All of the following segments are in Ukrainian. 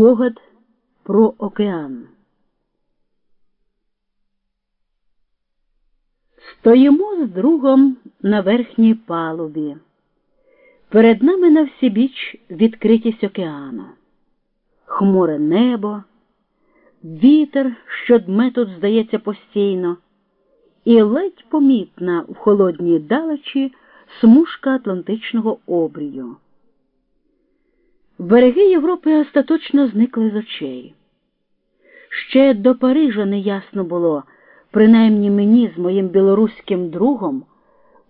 Спогад про океан. Стоїмо з другом на верхній палубі. Перед нами на всібіч відкритість океану, хмуре небо, вітер, що дме тут, здається, постійно, і ледь помітна в холодній далечі смужка Атлантичного обрію. Береги Європи остаточно зникли з очей. Ще до Парижа неясно було, принаймні мені з моїм білоруським другом,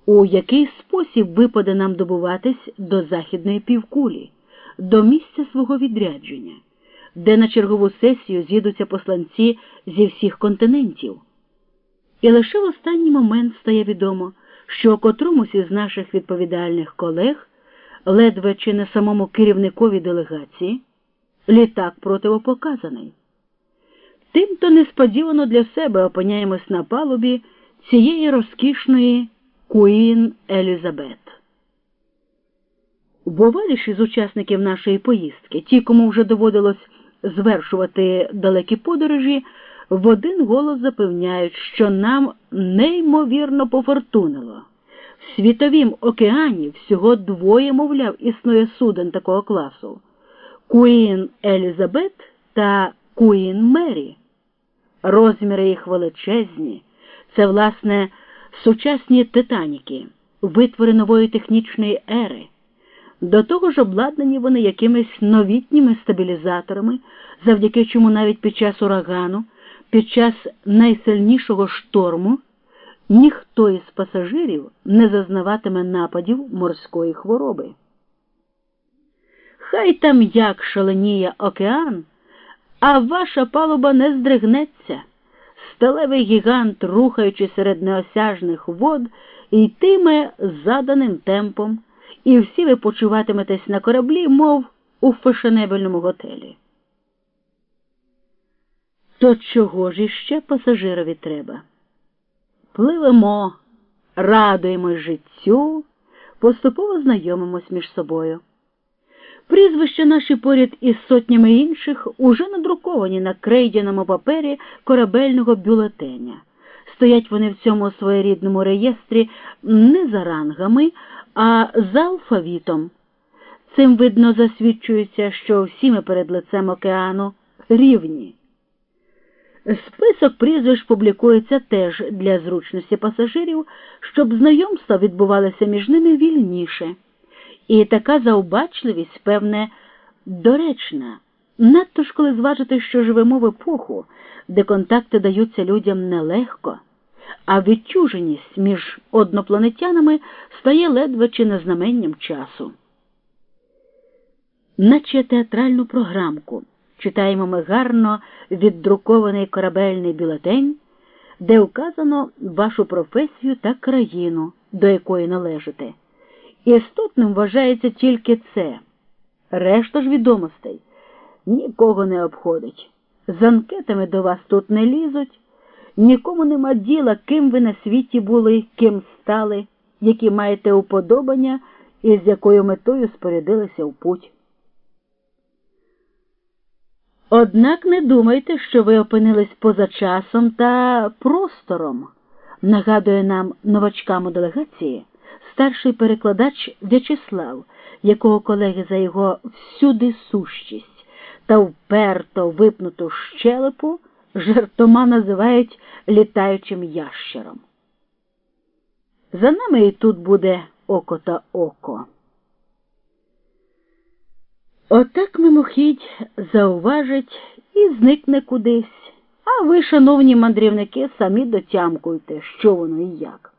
у який спосіб випаде нам добуватись до західної півкулі, до місця свого відрядження, де на чергову сесію з'їдуться посланці зі всіх континентів. І лише в останній момент стає відомо, що котромусь із наших відповідальних колег ледве чи не самому керівникові делегації, літак противопоказаний. Тимто несподівано для себе опиняємось на палубі цієї розкішної Куїн Елізабет. Буваліші з учасників нашої поїздки, ті, кому вже доводилось звершувати далекі подорожі, в один голос запевняють, що нам неймовірно пофортунило. Світовім океані всього двоє, мовляв, існує суден такого класу Куін Елізабет та Куін Мері. Розміри їх величезні, це, власне, сучасні титаніки, витвори нової технічної ери. До того ж обладнані вони якимись новітніми стабілізаторами, завдяки чому навіть під час урагану, під час найсильнішого шторму ніхто із пасажирів не зазнаватиме нападів морської хвороби. Хай там як шаленіє океан, а ваша палуба не здригнеться. Сталевий гігант, рухаючи серед неосяжних вод, йтиме заданим темпом, і всі ви почуватиметесь на кораблі, мов у фешенебельному готелі. То чого ж іще пасажирові треба? Пливемо, радуємось життю, поступово знайомимось між собою. Прізвища наші поряд із сотнями інших уже надруковані на крейдяному папері корабельного бюлетеня. Стоять вони в цьому своєрідному реєстрі не за рангами, а за алфавітом. Цим видно засвідчується, що всі ми перед лицем океану рівні. Список прізвищ публікується теж для зручності пасажирів, щоб знайомства відбувалися між ними вільніше. І така заобачливість, певне, доречна, надто ж коли зважити, що живемо в епоху, де контакти даються людям нелегко, а відчуженість між однопланетянами стає ледве чи не знаменням часу. Наче театральну програмку читаємо ми гарно віддрукований корабельний бюлетень, де вказано вашу професію та країну, до якої належите. Істотним вважається тільки це. Решта ж відомостей нікого не обходить. З анкетами до вас тут не лізуть, нікому нема діла, ким ви на світі були, ким стали, які маєте уподобання і з якою метою спорядилися в путь. Однак не думайте, що ви опинились поза часом та простором, нагадує нам новачкам у делегації старший перекладач В'ячеслав, якого колеги за його всюди сущість та вперто випнуту щелепу жартома називають літаючим ящером. За нами і тут буде око та око. Отак мимохідь зауважить і зникне кудись, а ви, шановні мандрівники, самі дотямкуйте, що воно і як.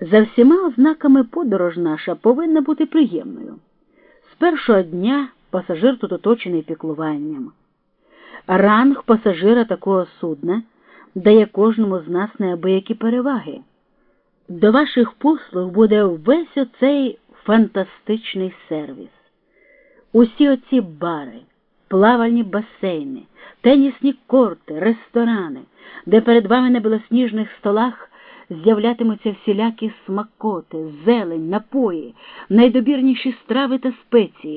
За всіма ознаками подорож наша повинна бути приємною. З першого дня пасажир тут оточений піклуванням. Ранг пасажира такого судна дає кожному з нас неабиякі переваги. До ваших послуг буде весь оцей фантастичний сервіс. Усі оці бари, плавальні басейни, тенісні корти, ресторани, де перед вами на білосніжних столах з'являтимуться всілякі смакоти, зелень, напої, найдобірніші страви та спеції.